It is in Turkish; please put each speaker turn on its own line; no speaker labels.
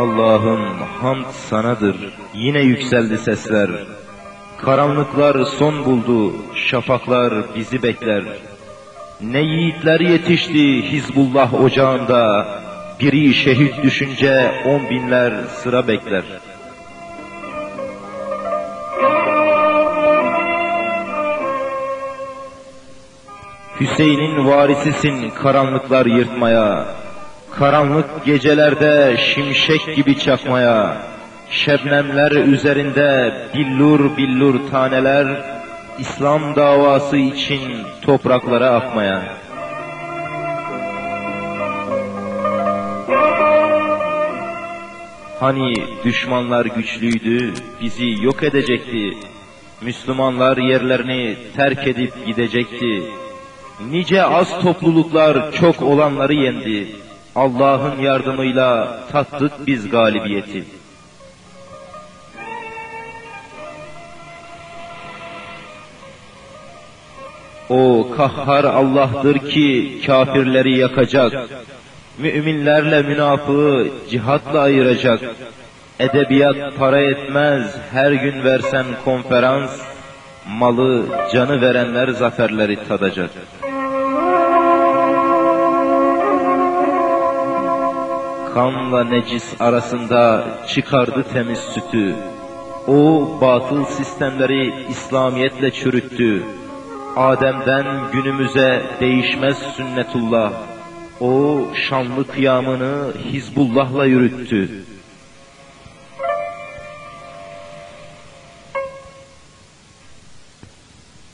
Allah'ım hamd sanadır. Yine yükseldi sesler. Karanlıklar son buldu, şafaklar bizi bekler. Ne yiğitler yetişti Hizbullah ocağında, biri şehit düşünce on binler sıra bekler. Hüseyin'in varisisin karanlıklar yırtmaya, karanlık gecelerde şimşek gibi çakmaya, şebnemler üzerinde billur billur taneler, İslam davası için topraklara akmaya. Hani düşmanlar güçlüydü, bizi yok edecekti. Müslümanlar yerlerini terk edip gidecekti. Nice az topluluklar çok olanları yendi. Allah'ın yardımıyla tattık biz galibiyeti. O kahhar Allah'tır ki kafirleri yakacak. Müminlerle münafığı cihatla ayıracak. Edebiyat para etmez, her gün versen konferans, malı, canı verenler zaferleri tadacak. Kanla necis arasında çıkardı temiz sütü. O batıl sistemleri İslamiyetle çürüttü. Adem'den günümüze değişmez sünnetullah. O şanlı kıyamını Hizbullah'la yürüttü.